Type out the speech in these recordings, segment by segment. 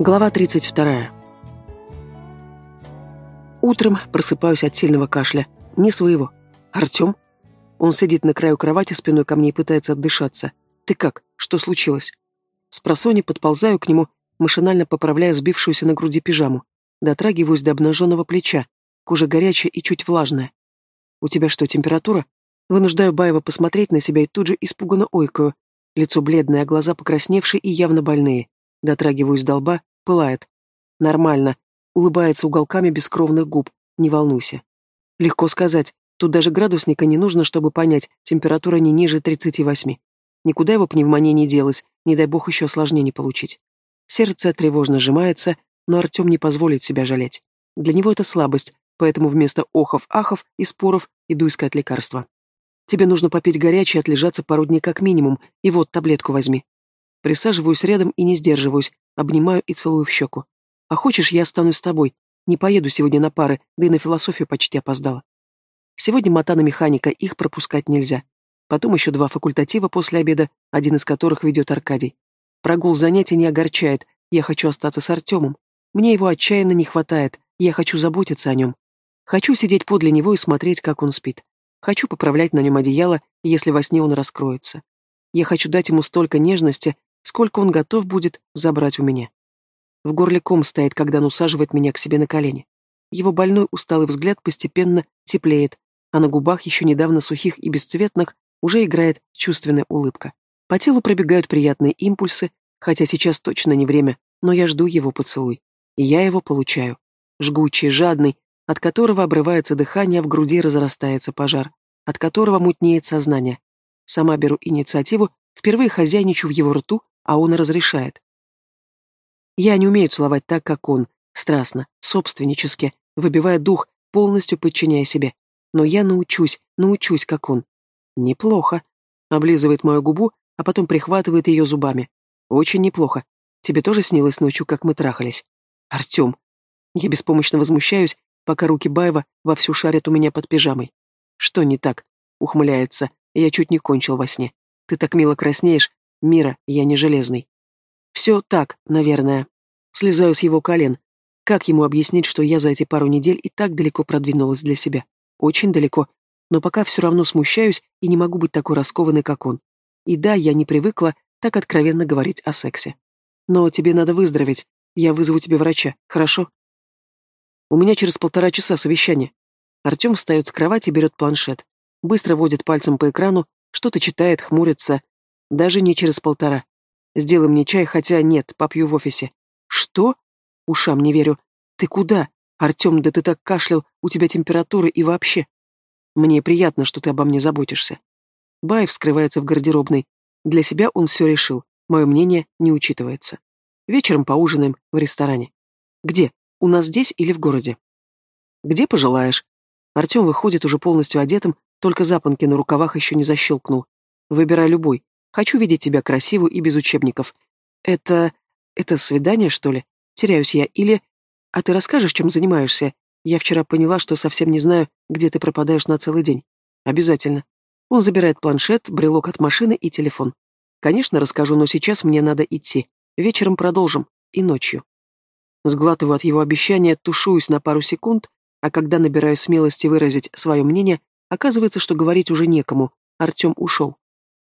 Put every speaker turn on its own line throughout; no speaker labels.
Глава 32. Утром просыпаюсь от сильного кашля. Не своего. Артем? Он сидит на краю кровати спиной ко мне и пытается отдышаться. Ты как? Что случилось? С просони подползаю к нему, машинально поправляя сбившуюся на груди пижаму. Дотрагиваюсь до обнаженного плеча. Кожа горячая и чуть влажная. У тебя что, температура? Вынуждаю Баева посмотреть на себя и тут же испуганно ойкаю. Лицо бледное, а глаза покрасневшие и явно больные. Дотрагиваюсь до лба, Пылает. Нормально. Улыбается уголками бескровных губ. Не волнуйся. Легко сказать. Тут даже градусника не нужно, чтобы понять, температура не ниже 38. Никуда его пневмония не делась, не дай бог еще осложнений получить. Сердце тревожно сжимается, но Артем не позволит себя жалеть. Для него это слабость, поэтому вместо охов-ахов и споров иду искать лекарства. Тебе нужно попить горячее отлежаться пару дней как минимум, и вот таблетку возьми. Присаживаюсь рядом и не сдерживаюсь, обнимаю и целую в щеку. А хочешь, я останусь с тобой? Не поеду сегодня на пары, да и на философию почти опоздала. Сегодня мотана механика, их пропускать нельзя. Потом еще два факультатива после обеда, один из которых ведет Аркадий. Прогул занятий не огорчает, я хочу остаться с Артемом. Мне его отчаянно не хватает, я хочу заботиться о нем. Хочу сидеть подле него и смотреть, как он спит. Хочу поправлять на нем одеяло, если во сне он раскроется. Я хочу дать ему столько нежности, сколько он готов будет забрать у меня. В горле ком стоит, когда он усаживает меня к себе на колени. Его больной усталый взгляд постепенно теплеет, а на губах, еще недавно сухих и бесцветных, уже играет чувственная улыбка. По телу пробегают приятные импульсы, хотя сейчас точно не время, но я жду его поцелуй. И я его получаю. Жгучий, жадный, от которого обрывается дыхание, в груди разрастается пожар, от которого мутнеет сознание. Сама беру инициативу, впервые хозяйничаю в его рту, а он разрешает. Я не умею целовать так, как он, страстно, собственнически, выбивая дух, полностью подчиняя себе. Но я научусь, научусь, как он. Неплохо. Облизывает мою губу, а потом прихватывает ее зубами. Очень неплохо. Тебе тоже снилось ночью, как мы трахались? Артем. Я беспомощно возмущаюсь, пока руки Баева вовсю шарят у меня под пижамой. Что не так? Ухмыляется. Я чуть не кончил во сне. Ты так мило краснеешь, Мира, я не железный. Все так, наверное. Слезаю с его колен. Как ему объяснить, что я за эти пару недель и так далеко продвинулась для себя? Очень далеко. Но пока все равно смущаюсь и не могу быть такой раскованной, как он. И да, я не привыкла так откровенно говорить о сексе. Но тебе надо выздороветь. Я вызову тебе врача, хорошо? У меня через полтора часа совещание. Артем встает с кровати и берет планшет. Быстро водит пальцем по экрану, что-то читает, хмурится, даже не через полтора. Сделай мне чай, хотя нет, попью в офисе. Что? Ушам не верю. Ты куда? Артем, да ты так кашлял, у тебя температура и вообще. Мне приятно, что ты обо мне заботишься. Баев скрывается в гардеробной. Для себя он все решил. Мое мнение не учитывается. Вечером поужинаем в ресторане. Где? У нас здесь или в городе? Где пожелаешь. Артем выходит уже полностью одетым, только запонки на рукавах еще не защелкнул. Выбирай любой. Хочу видеть тебя красивую и без учебников. Это... это свидание, что ли? Теряюсь я. Или... А ты расскажешь, чем занимаешься? Я вчера поняла, что совсем не знаю, где ты пропадаешь на целый день. Обязательно. Он забирает планшет, брелок от машины и телефон. Конечно, расскажу, но сейчас мне надо идти. Вечером продолжим. И ночью. Сглатываю от его обещания, тушуюсь на пару секунд, а когда набираю смелости выразить свое мнение, оказывается, что говорить уже некому. Артем ушел.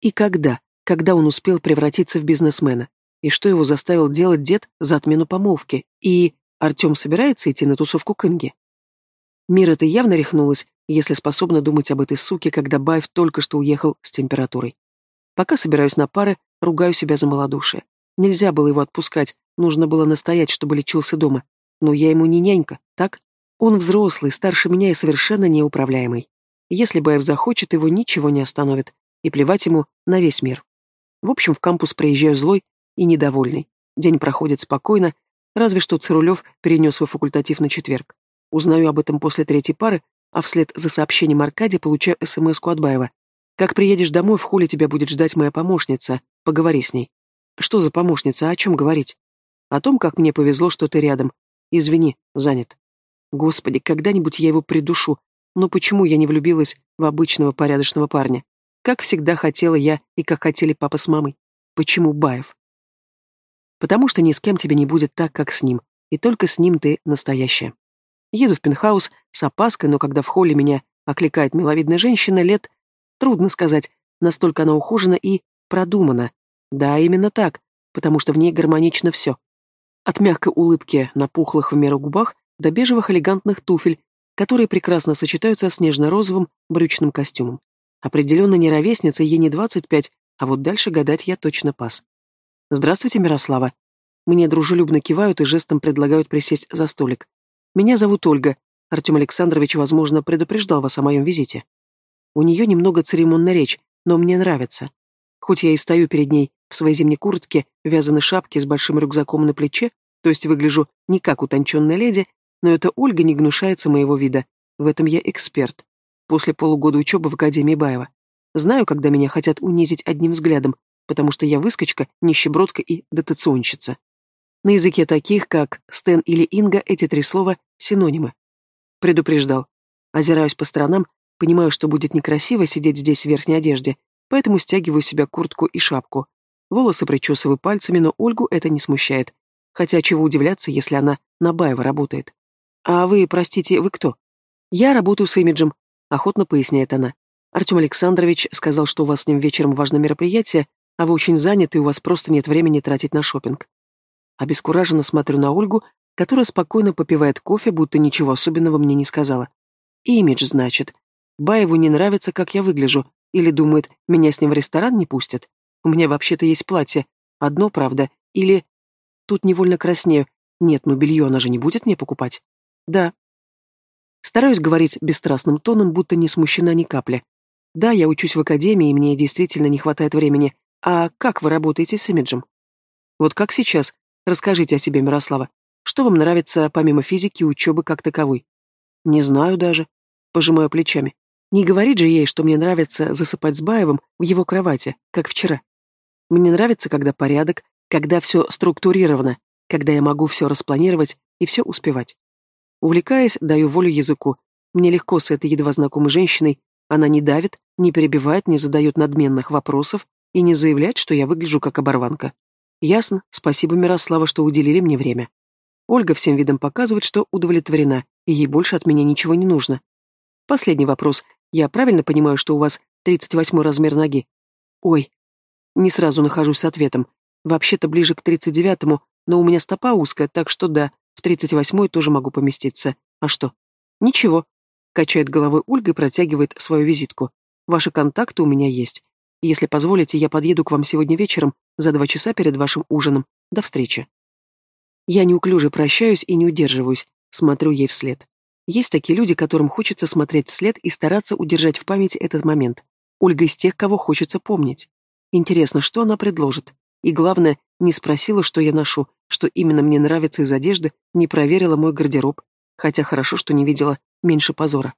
И когда? Когда он успел превратиться в бизнесмена? И что его заставил делать дед за отмену помолвки? И Артем собирается идти на тусовку к Инге? Мира-то явно рехнулась, если способна думать об этой суке, когда Баев только что уехал с температурой. Пока собираюсь на пары, ругаю себя за малодушие. Нельзя было его отпускать, нужно было настоять, чтобы лечился дома. Но я ему не нянька, так? Он взрослый, старше меня и совершенно неуправляемый. Если Баев захочет, его ничего не остановит и плевать ему на весь мир. В общем, в кампус приезжаю злой и недовольный. День проходит спокойно, разве что Цирулев перенес свой факультатив на четверг. Узнаю об этом после третьей пары, а вслед за сообщением Аркадия получаю СМС-ку от Баева. «Как приедешь домой, в холле тебя будет ждать моя помощница. Поговори с ней». «Что за помощница? О чем говорить?» «О том, как мне повезло, что ты рядом. Извини, занят». Господи, когда-нибудь я его придушу. Но почему я не влюбилась в обычного порядочного парня? Как всегда хотела я и как хотели папа с мамой. Почему Баев? Потому что ни с кем тебе не будет так, как с ним, и только с ним ты настоящая. Еду в пентхаус с опаской, но когда в холле меня окликает миловидная женщина лет, трудно сказать, настолько она ухожена и продумана. Да, именно так, потому что в ней гармонично все. От мягкой улыбки на пухлых в меру губах до бежевых элегантных туфель, которые прекрасно сочетаются с нежно-розовым брючным костюмом. Определенно не ровесница, ей не 25, а вот дальше гадать я точно пас. «Здравствуйте, Мирослава». Мне дружелюбно кивают и жестом предлагают присесть за столик. «Меня зовут Ольга. Артем Александрович, возможно, предупреждал вас о моем визите». У нее немного церемонная речь, но мне нравится. Хоть я и стою перед ней в своей зимней куртке, вязаной шапке с большим рюкзаком на плече, то есть выгляжу не как утонченная леди, но эта Ольга не гнушается моего вида. В этом я эксперт. После полугода учебы в Академии Баева. Знаю, когда меня хотят унизить одним взглядом, потому что я выскочка, нищебродка и дотационщица. На языке таких, как Стэн или Инга, эти три слова — синонимы. Предупреждал. Озираюсь по сторонам, понимаю, что будет некрасиво сидеть здесь в верхней одежде, поэтому стягиваю себя куртку и шапку. Волосы причесываю пальцами, но Ольгу это не смущает. Хотя чего удивляться, если она на Баева работает. «А вы, простите, вы кто?» «Я работаю с имиджем», — охотно поясняет она. «Артем Александрович сказал, что у вас с ним вечером важное мероприятие, а вы очень заняты, и у вас просто нет времени тратить на шопинг. Обескураженно смотрю на Ольгу, которая спокойно попивает кофе, будто ничего особенного мне не сказала. Имидж, значит. Баеву не нравится, как я выгляжу, или думает, меня с ним в ресторан не пустят. У меня вообще-то есть платье. Одно, правда, или... Тут невольно краснею. Нет, ну белье она же не будет мне покупать. Да. Стараюсь говорить бесстрастным тоном, будто не смущена ни капли. Да, я учусь в академии, и мне действительно не хватает времени, а как вы работаете с имиджем? Вот как сейчас? Расскажите о себе, Мирослава. Что вам нравится помимо физики учебы как таковой? Не знаю даже. Пожимаю плечами. Не говорит же ей, что мне нравится засыпать с Баевым в его кровати, как вчера. Мне нравится, когда порядок, когда все структурировано, когда я могу все распланировать и все успевать. Увлекаясь, даю волю языку. Мне легко с этой едва знакомой женщиной. Она не давит, не перебивает, не задает надменных вопросов, и не заявлять, что я выгляжу как оборванка. Ясно, спасибо, Мирослава, что уделили мне время. Ольга всем видом показывает, что удовлетворена, и ей больше от меня ничего не нужно. Последний вопрос. Я правильно понимаю, что у вас 38 размер ноги? Ой. Не сразу нахожусь с ответом. Вообще-то ближе к 39-му, но у меня стопа узкая, так что да, в 38-й тоже могу поместиться. А что? Ничего. Качает головой Ольга и протягивает свою визитку. Ваши контакты у меня есть. Если позволите, я подъеду к вам сегодня вечером, за два часа перед вашим ужином. До встречи. Я неуклюже прощаюсь и не удерживаюсь, смотрю ей вслед. Есть такие люди, которым хочется смотреть вслед и стараться удержать в памяти этот момент. Ольга из тех, кого хочется помнить. Интересно, что она предложит? И главное, не спросила, что я ношу, что именно мне нравится из одежды, не проверила мой гардероб, хотя хорошо, что не видела меньше позора.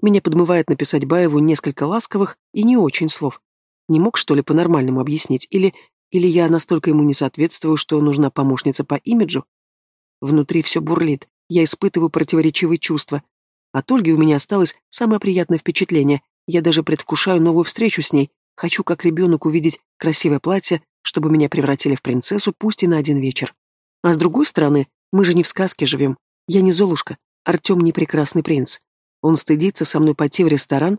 Меня подмывает написать Баеву несколько ласковых и не очень слов. Не мог, что ли, по-нормальному объяснить? Или... Или я настолько ему не соответствую, что нужна помощница по имиджу? Внутри все бурлит. Я испытываю противоречивые чувства. От Ольги у меня осталось самое приятное впечатление. Я даже предвкушаю новую встречу с ней. Хочу, как ребенок, увидеть красивое платье, чтобы меня превратили в принцессу, пусть и на один вечер. А с другой стороны, мы же не в сказке живем. Я не Золушка. Артем не прекрасный принц. Он стыдится со мной пойти в ресторан.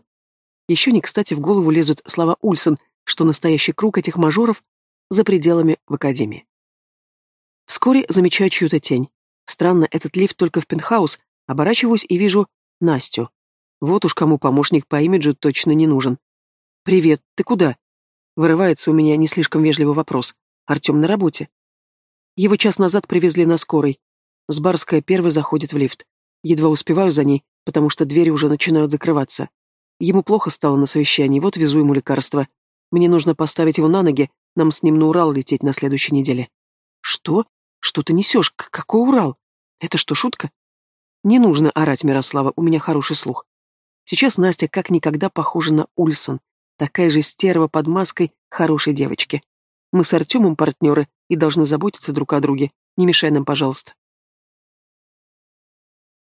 Еще не кстати в голову лезут слова Ульсон, что настоящий круг этих мажоров за пределами в академии. Вскоре замечаю чью-то тень. Странно, этот лифт только в пентхаус. Оборачиваюсь и вижу Настю. Вот уж кому помощник по имиджу точно не нужен. «Привет, ты куда?» Вырывается у меня не слишком вежливый вопрос. Артем на работе. Его час назад привезли на скорой. Сбарская первой заходит в лифт. Едва успеваю за ней, потому что двери уже начинают закрываться. Ему плохо стало на совещании, вот везу ему лекарство. Мне нужно поставить его на ноги, нам с ним на Урал лететь на следующей неделе. Что? Что ты несешь? Какой Урал? Это что, шутка? Не нужно орать, Мирослава, у меня хороший слух. Сейчас Настя как никогда похожа на Ульсон. Такая же стерва под маской хорошей девочки. Мы с Артемом партнеры и должны заботиться друг о друге. Не мешай нам, пожалуйста.